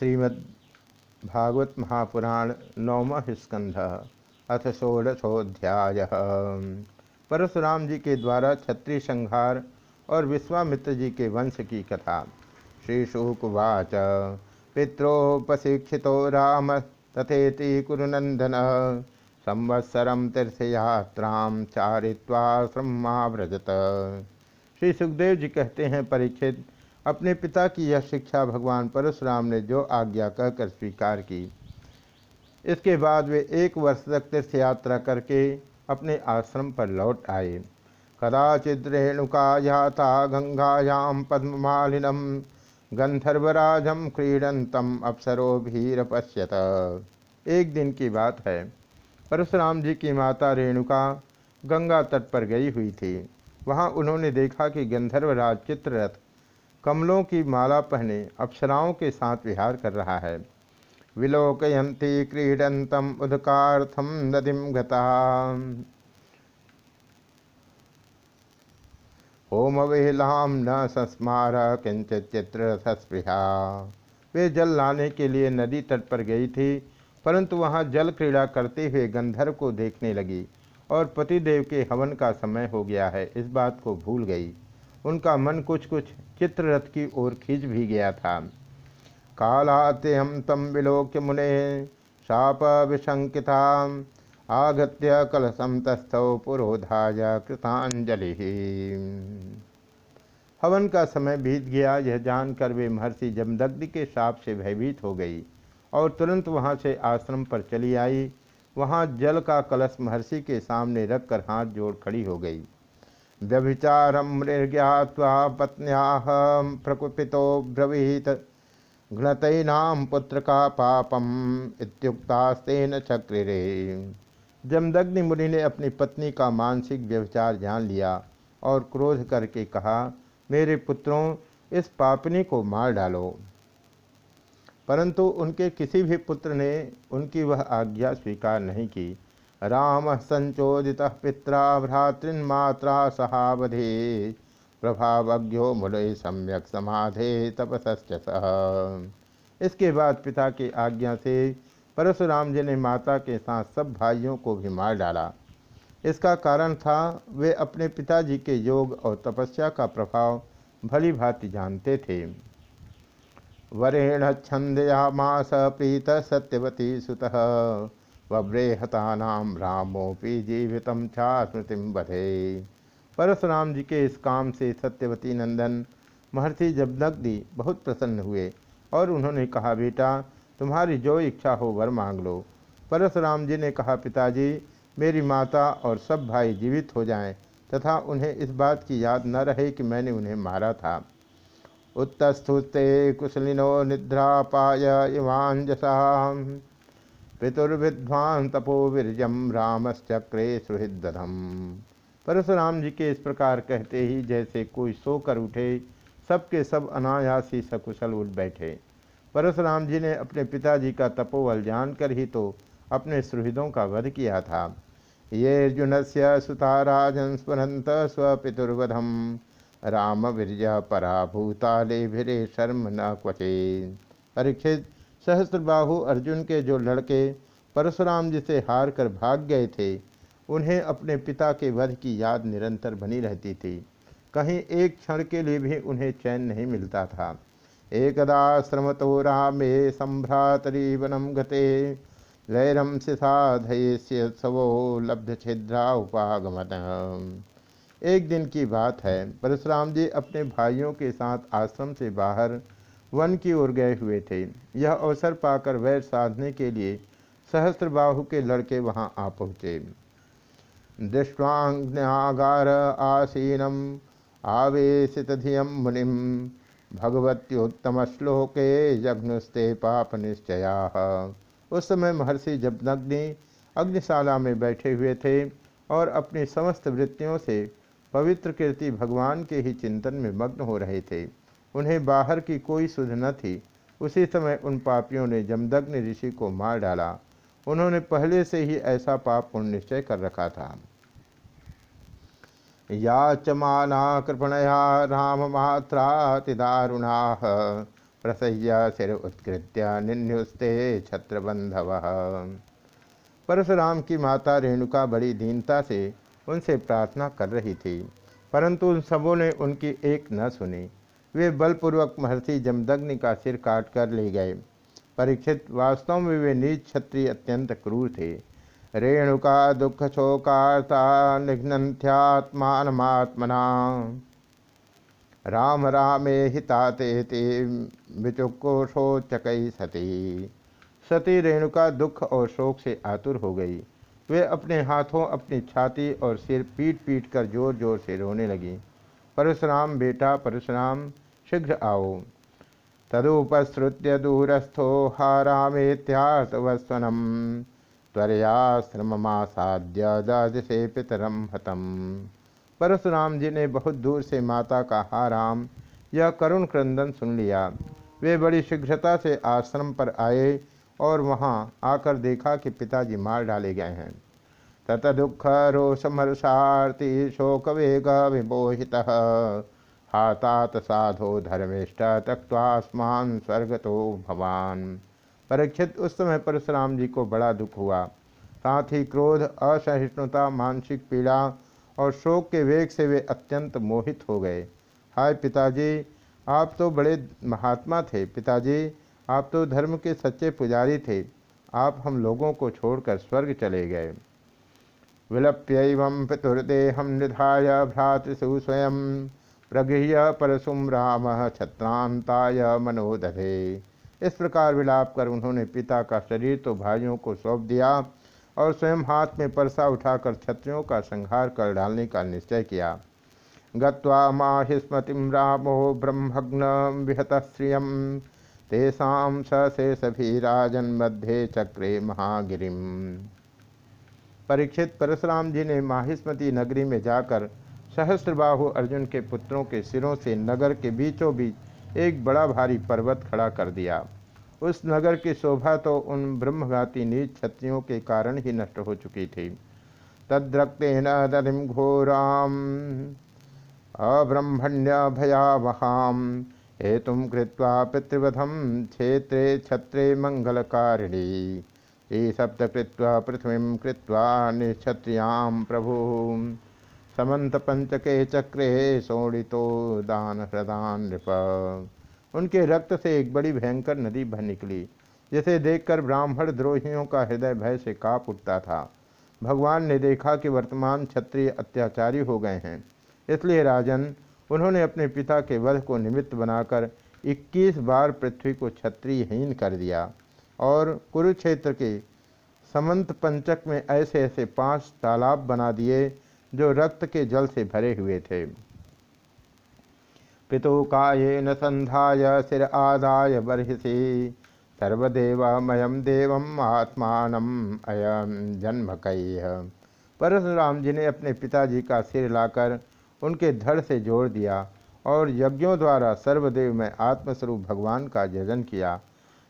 श्रीमद्भागवत महापुराण नौम स्कंध अथ षोडशोध्याय परशुराम जी के द्वारा क्षत्रिय संहार और विश्वामित्र जी के वंश की कथा। श्री शुकवाच पित्रोपशिक्षितो राम, तथेति कुरुनंदन संवत्सरम तीर्थयात्रा चारित्वा व्रजत श्री सुखदेव जी कहते हैं परीक्षित अपने पिता की यह शिक्षा भगवान परशुराम ने जो आज्ञा कहकर स्वीकार की, इसके बाद वे एक वर्ष तक तीर्थ यात्रा करके अपने आश्रम पर लौट आए। कदाचित रेणुका जाता गंगायाम पद्ममालिनम, गंधर्वराजम क्रीडंतम अप्सरो भीर पश्यत। एक दिन की बात है। परशुराम जी की माता रेणुका गंगा तट पर गई हुई थी। वहाँ उन्होंने देखा कि गंधर्वराज चित्ररथ कमलों की माला पहने अप्सराओं के साथ विहार कर रहा है। विलोकयंती क्रीडंतम उदकार्थम नदीम गता। होम वेलाम न संस्मार किंचित चित्र सस्पृहा। वे जल लाने के लिए नदी तट पर गई थी, परंतु वहाँ जल क्रीड़ा करते हुए गंधर्व को देखने लगी और पतिदेव के हवन का समय हो गया है, इस बात को भूल गई। उनका मन कुछ कुछ चित्ररथ की ओर खींच भी गया था। कालाते हम तम विलोक्य मुने, शाप विशंकिता, आगत्य कलशम तस्थौ पुरोधाय कृतांजलि। हवन का समय बीत गया, यह जानकर वे महर्षि जमदग्नि के साप से भयभीत हो गई और तुरंत वहाँ से आश्रम पर चली आई। वहाँ जल का कलश महर्षि के सामने रखकर हाथ जोड़ खड़ी हो गई। व्यभिचारम मृज्ञावा पत्न्या प्रकुपितो ब्रवीत। घृतनाम पुत्र का पापम इत्युक्तास्तेन चक्रिरे। जमदग्नि मुनि ने अपनी पत्नी का मानसिक व्यभिचार जान लिया और क्रोध करके कहा, मेरे पुत्रों, इस पापनी को मार डालो। परंतु उनके किसी भी पुत्र ने उनकी वह आज्ञा स्वीकार नहीं की। राम संचोदित पिता भ्रातृन्मात्रा सहावधे। प्रभावज्ञो मुलय सम्यक समाधे तपसश्च सह इसके बाद पिता की आज्ञा से परशुराम जी ने माता के साथ सब भाइयों को भी मार डाला। इसका कारण था, वे अपने पिताजी के योग और तपस्या का प्रभाव भली भांति जानते थे। वरेण छंदयामास प्रीत सत्यवती सुतः। वव्रेहतानाम रामोपि जीवित छा स्मृतिम बधे परशुराम जी के इस काम से सत्यवती नंदन महर्षि जब जबनग्नि बहुत प्रसन्न हुए और उन्होंने कहा, बेटा, तुम्हारी जो इच्छा हो वर मांग लो। परशुराम जी ने कहा, पिताजी, मेरी माता और सब भाई जीवित हो जाएँ तथा उन्हें इस बात की याद न रहे कि मैंने उन्हें मारा था। उत्तस्थुस्ते कुशलिनो निद्रा पाय इवांजसा पितुर्विद्वान तपो विरजम रामश्चक्रे सुहृदम परशुराम जी के इस प्रकार कहते ही जैसे कोई सोकर उठे, सबके सब अनायासी सकुशल उठ बैठे। परशुराम जी ने अपने पिताजी का तपोवल जानकर ही तो अपने सुहृदों का वध किया था। ये अर्जुन से सुता राजन स्मरंत स्वपितुर्वधम। राम वीरज पराभूताले भिरे शर्म न क्वचे परीक्षित सहस्त्रबाहु अर्जुन के जो लड़के परशुराम जी से हार कर भाग गए थे, उन्हें अपने पिता के वध की याद निरंतर बनी रहती थी। कहीं एक क्षण के लिए भी उन्हें चैन नहीं मिलता था। एकदा श्रमतो रामे संभ्रातरी वनम गते लैरम से साधयस्वो लब्ध छिद्रा उपागमन एक दिन की बात है, परशुराम जी अपने भाइयों के साथ आश्रम से बाहर वन की ओर गए हुए थे। यह अवसर पाकर वैर साधने के लिए सहस्त्रबाहु के लड़के वहाँ आ पहुँचे। दृष्टांगार आसीनम आवेशित धियम मुनिम भगवत्योत्तम श्लोके जघ्नुस्ते पाप निश्चया। उस समय महर्षि जब नग्नि अग्निशाला में बैठे हुए थे और अपनी समस्त वृत्तियों से पवित्र कीर्ति भगवान के ही चिंतन में मग्न हो रहे थे। उन्हें बाहर की कोई सुध न थी। उसी समय उन पापियों ने जमदग्नि ऋषि को मार डाला। उन्होंने पहले से ही ऐसा पाप पुण्य निश्चय कर रखा था। या चमाना कृपणया राम मात्रातिदारुणा प्रसह्य सिर उत्कृत्य निन्युस्ते छत्रबंधव। परशुराम की माता रेणुका बड़ी दीनता से उनसे प्रार्थना कर रही थी, परंतु उन सबों ने उनकी एक न सुनी। वे बलपूर्वक महर्षि जमदग्नि का सिर काट कर ले गए। परीक्षित वास्तव में वे नीच क्षत्रिय अत्यंत क्रूर थे। रेणुका दुख शोकार्ता निघ्नथ्यात्मात्मना राम रामे हिताते शोचक सती। सती रेणुका दुख और शोक से आतुर हो गई। वे अपने हाथों अपनी छाती और सिर पीट पीट कर ज़ोर ज़ोर से रोने लगी। परशुराम बेटा परशुराम, शीघ्र आओ। तदुपसृत्य दूरस्थो हारामेत्यार्थवस्वनम त्वरयाश्रममासाद्य दादिशे पितरम हतम। परशुराम जी ने बहुत दूर से माता का हाराम, यह करुण क्रंदन सुन लिया। वे बड़ी शीघ्रता से आश्रम पर आए और वहाँ आकर देखा कि पिताजी मार डाले गए हैं। तत दुख रोषमरसार्थी शोक वेग विमोहित हातात साधो धर्मिष्ठ तक्वास्मान स्वर्ग तो भवान। परीक्षित उस समय परशुराम जी को बड़ा दुख हुआ। साथ ही क्रोध, असहिष्णुता, मानसिक पीड़ा और शोक के वेग से वे अत्यंत मोहित हो गए। हाय पिताजी, आप तो बड़े महात्मा थे। पिताजी, आप तो धर्म के सच्चे पुजारी थे। आप हम लोगों को छोड़कर स्वर्ग चले गए। विलप्य पितुर्देहम निधाय भ्रातृसु स्वयं प्रगृह्य परशुम राम छत्रांताय मनोदधे। इस प्रकार विलाप कर उन्होंने पिता का शरीर तो भाइयों को सौंप दिया और स्वयं हाथ में परसा उठाकर छत्रियों का संहार कर डालने का निश्चय किया। गत्वा माहिस्मतिम रामो ब्रह्मग्न विहत श्रियम तेषाम सभी राजन मध्य चक्रे महागिरिम। परीक्षित परशुराम जी ने माहिस्मती नगरी में जाकर सहस्त्रबाहु अर्जुन के पुत्रों के सिरों से नगर के बीचों बीच एक बड़ा भारी पर्वत खड़ा कर दिया। उस नगर की शोभा तो उन ब्रह्मघाती नीच क्षत्रियों के कारण ही नष्ट हो चुकी थी। तद्रक्तेन दधिम घोराम अब्रह्मण्य भयावहाम हेतु कृत्वा पितृवधम क्षेत्रे छत्रे मंगलकारिणी। सप्त कृत्वा, पृथ्वी कृत्वा निक्षत्रियाँ प्रभु। समंत पंचके चक्रे सोड़ितो दान प्रदान नृप। उनके रक्त से एक बड़ी भयंकर नदी बह निकली, जिसे देखकर ब्राह्मण द्रोहियों का हृदय भय से काप उठता था। भगवान ने देखा कि वर्तमान क्षत्रिय अत्याचारी हो गए हैं। इसलिए राजन, उन्होंने अपने पिता के वध को निमित्त बनाकर 21 बार पृथ्वी को क्षत्रियहीन कर दिया। और कुरुक्षेत्र के समंत पंचक में ऐसे ऐसे पाँच तालाब बना दिए, जो रक्त के जल से भरे हुए थे। पितु काये न संध्याय सिर आदाय बर्हिषि सर्वदेवमयम देवम आत्मान अयम जन्म कई परशुराम जी ने अपने पिताजी का सिर लाकर उनके धड़ से जोड़ दिया और यज्ञों द्वारा सर्वदेव में आत्मस्वरूप भगवान का जजन किया।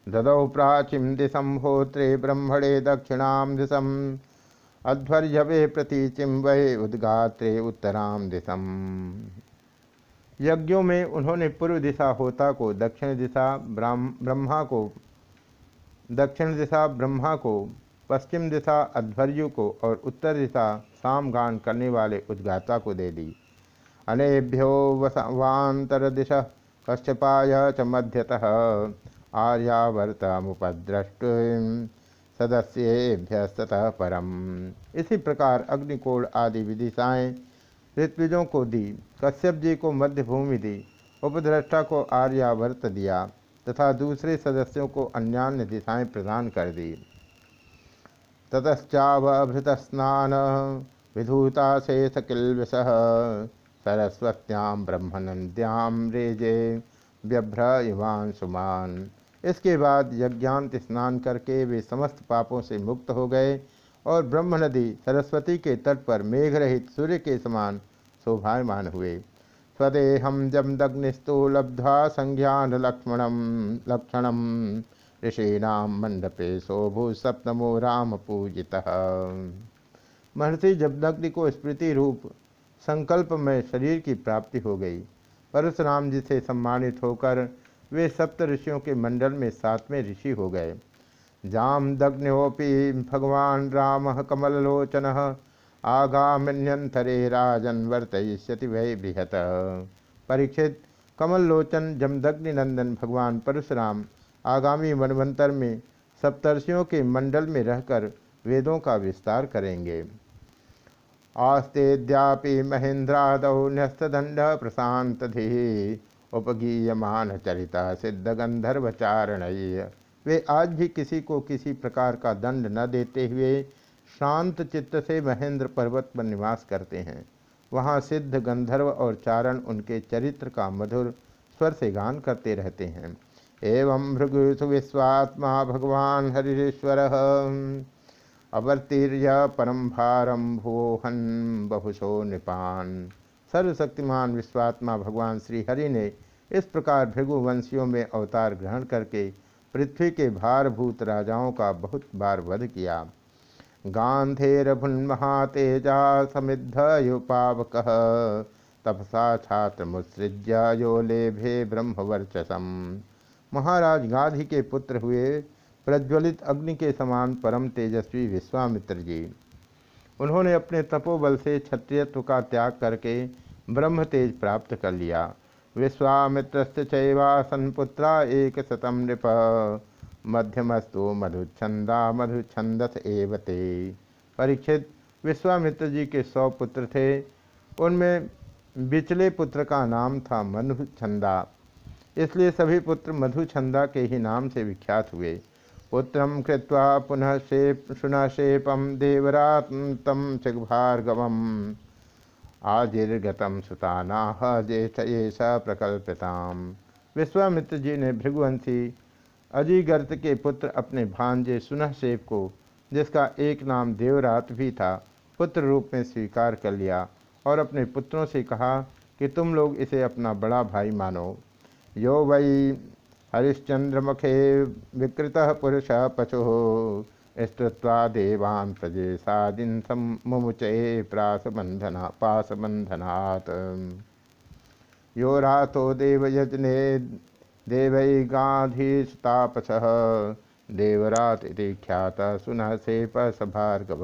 ददौ प्राचीम दिशं होत्रे ब्रह्मणे दक्षिणाम दिशम अध्वर्यवे प्रतीचिम वह उद्गात्रे उत्तराम दिशम यज्ञों में उन्होंने पूर्व दिशा होता को दक्षिण दिशा ब्रह्मा को, दक्षिण दिशा ब्रह्मा को, पश्चिम दिशा अध्वर्यु को और उत्तर दिशा सामगान करने वाले उद्गाता को दे दी। अनेभ्यो वसवांतरदिश कश्यपाय च मध्यतः। आर्यावर्तमुपद्रष्टु सदस्येभ्यस्तः परम। इसी प्रकार अग्निकोण आदि विदिशाएँ ऋत्विजों को दी, कश्यप जी को मध्य भूमि दी, उपद्रष्टा को आर्यावर्त दिया, तथा दूसरे सदस्यों को अन्यान्य दिशाएँ प्रदान कर दी। ततश्चावभृत स्नान विधूता शेष किल्विष सरस्वत्याम ब्रह्मनंद्याम रेजे व्यभ्र इवान सुमान इसके बाद यज्ञांत स्नान करके वे समस्त पापों से मुक्त हो गए और ब्रह्म नदी सरस्वती के तट पर मेघ रहित सूर्य के समान शोभायमान हुए। स्वदेहम जमदग्निस्तु लब्ध्वा संज्ञान लक्ष्मणम लक्षणम ऋषीणाम मंडपे शोभु सप्तमो राम पूजिता। महर्षि जमदग्नि को स्मृति रूप संकल्प में शरीर की प्राप्ति हो गई। परशुराम जी से सम्मानित होकर वे सप्त ऋषियों के मंडल में सातवें ऋषि हो गए। जाम दग्न्योपि भगवान राम कमलोचन आगाम्यंतरे राजन वर्तयिष्यति वै बृहत। परीक्षित कमल लोचन जमदग्नि नंदन भगवान परशुराम आगामी मनवंतर में सप्तर्षियों के मंडल में रहकर वेदों का विस्तार करेंगे। आस्तेद्यापि महेंद्रादौ न्यस्तदंड प्रशांत धी उपगीयमान चरिता सिद्ध गंधर्वचारण वे आज भी किसी को किसी प्रकार का दंड न देते हुए शांत चित्त से महेंद्र पर्वत पर निवास करते हैं। वहाँ सिद्ध गंधर्व और चारण उनके चरित्र का मधुर स्वर से गान करते रहते हैं। एवं भृगु विश्वात्मा भगवान हरीश्वर अवर्तीर्य परम भारम भूहन बहुशो नृपान। सर्वशक्तिमान विश्वात्मा भगवान श्री हरि ने इस प्रकार भृगुवंशियों में अवतार ग्रहण करके पृथ्वी के भारभूत राजाओं का बहुत बार वध किया। गांधेरभुन महातेजा समिद्ध युपावक तपसा छात्र मुसृज्य यो लेभे ब्रह्मवर्चसम। महाराज गांधी के पुत्र हुए प्रज्वलित अग्नि के समान परम तेजस्वी विश्वामित्र जी। उन्होंने अपने तपोबल से क्षत्रियत्व का त्याग करके ब्रह्म तेज प्राप्त कर लिया। विश्वामित्र चैवासन पुत्रा एक शतम नृप। मध्यमस्तु मधुछंदा मधुछंदस एवते परीक्षित, विश्वामित्र जी के सौ पुत्र थे। उनमें बिचले पुत्र का नाम था मधुछंदा इसलिए सभी पुत्र मधुछंदा के ही नाम से विख्यात हुए। पुत्र कृत्वा पुनः शेप शुनशेपम देवरातम चिभार्गवम आजिर्गतम सुतानाह जेठ ऐसा प्रकल्पिताम। विश्वामित्र जी ने भृगुवंशी अजीगर्त के पुत्र अपने भांजे सुनहसेप को, जिसका एक नाम देवरात भी था, पुत्र रूप में स्वीकार कर लिया और अपने पुत्रों से कहा कि तुम लोग इसे अपना बड़ा भाई मानो। यो वही हरिश्चंद्रमुखे विकृत पुरुष पशु। स्तुत्वा देवान् प्रजेशादिन मुमुचे प्रासबंधना पासबंधनात् यो रातो देवयजने देवैगाधीस्तापसः देवरात इति सुनह सभार्गव।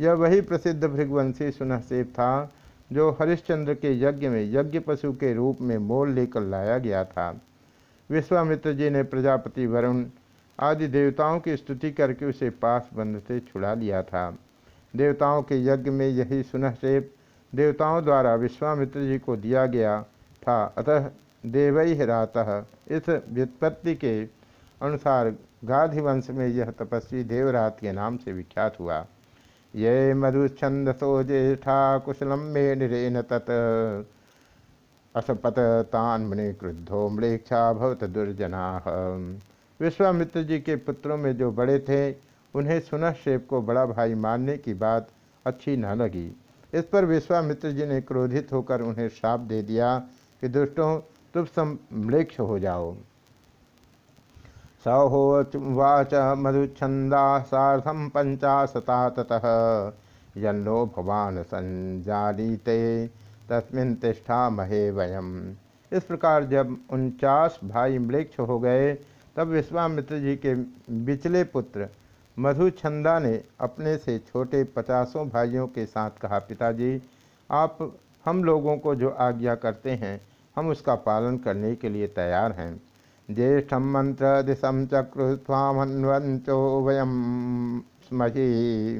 यह वही प्रसिद्ध भृगवंशी सुनह सेप था, जो हरिश्चंद्र के यज्ञ में यज्ञ पशु के रूप में मोल लेकर लाया गया था। विश्वामित्र जी ने प्रजापति वरुण आदि देवताओं की स्तुति करके उसे पास बंध से छुड़ा लिया था। देवताओं के यज्ञ में यही सुनहसेप देवताओं द्वारा विश्वामित्र जी को दिया गया था। अतः देवई रातः इस व्युत्पत्ति के अनुसार गाधिवंश में यह तपस्वी देवरात के नाम से विख्यात हुआ। ये मधुछंदसो ज्येष्ठा कुशलम मे निरेन तत्। असपत मुनि क्रुद्धो मृक्षा भवत दुर्जना। विश्वामित्र जी के पुत्रों में जो बड़े थे, उन्हें सुनहशेप को बड़ा भाई मानने की बात अच्छी न लगी। इस पर विश्वामित्र जी ने क्रोधित होकर उन्हें श्राप दे दिया कि, दुष्टों, तुम सम मृक्ष हो जाओ। सहोवाच मधुछंदा साधम पंचाशता ततः। यन्नो भवान संजानीते तस्मिन तिष्ठा महे वयम। इस प्रकार जब उनचास भाई मृक्ष हो गए, तब विश्वामित्र जी के बिचले पुत्र मधुछंदा ने अपने से छोटे पचासों भाइयों के साथ कहा, पिताजी, आप हम लोगों को जो आज्ञा करते हैं, हम उसका पालन करने के लिए तैयार हैं। ज्येष्ठम मंत्र दिशम चक्र स्वामन्वंचो वयम स्मही।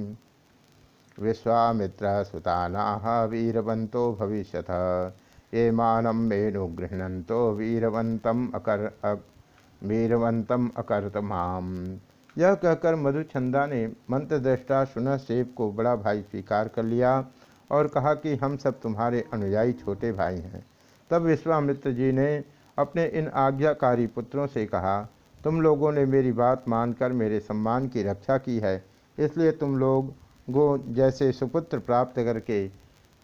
विश्वामित्र सुताना वीरवंतो भविष्य ये मानम मेनु गृहणंतो वीरवंतम अकर वीरवंतम अकर्त माम। यह कहकर मधुचंदा ने मंत्रद्रष्टा सुन सेब को बड़ा भाई स्वीकार कर लिया और कहा कि हम सब तुम्हारे अनुयायी छोटे भाई हैं। तब विश्वामित्र जी ने अपने इन आज्ञाकारी पुत्रों से कहा, तुम लोगों ने मेरी बात मानकर मेरे सम्मान की रक्षा की है, इसलिए तुम लोग गो जैसे सुपुत्र प्राप्त करके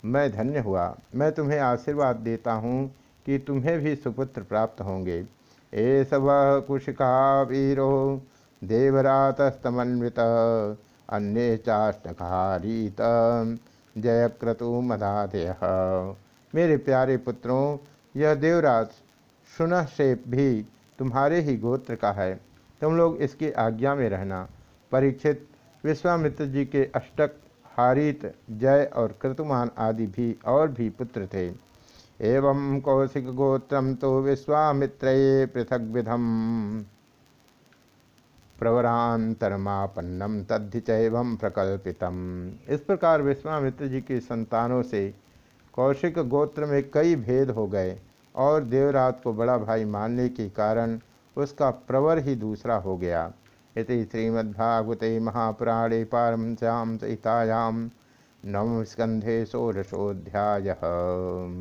मैं धन्य हुआ। मैं तुम्हें आशीर्वाद देता हूँ कि तुम्हें भी सुपुत्र प्राप्त होंगे। ए सब कुशिका वीरो, देवरातस्तमन्वित, अन्य चाष्टकारीत जय क्रतु मदादय मेरे प्यारे पुत्रों, यह देवराज सुनहशेप भी तुम्हारे ही गोत्र का है। तुम लोग इसकी आज्ञा में रहना, परीक्षित विश्वामित्र जी के अष्टक, हारित, जय और कृतुमान आदि भी और भी पुत्र थे। एवं कौशिक गोत्रम तो विश्वामित्र पृथक विधम। प्रवरांतरमापन्नम तद्धि चैवं प्रकल्पितम। इस प्रकार विश्वामित्र जी की संतानों से कौशिक गोत्र में कई भेद हो गए और देवरात को बड़ा भाई मानने के कारण उसका प्रवर ही दूसरा हो गया। इति श्रीमद्भागवते महापुराणे पारमश्याम सहितायां नवम स्कंधे षोडशोध्याय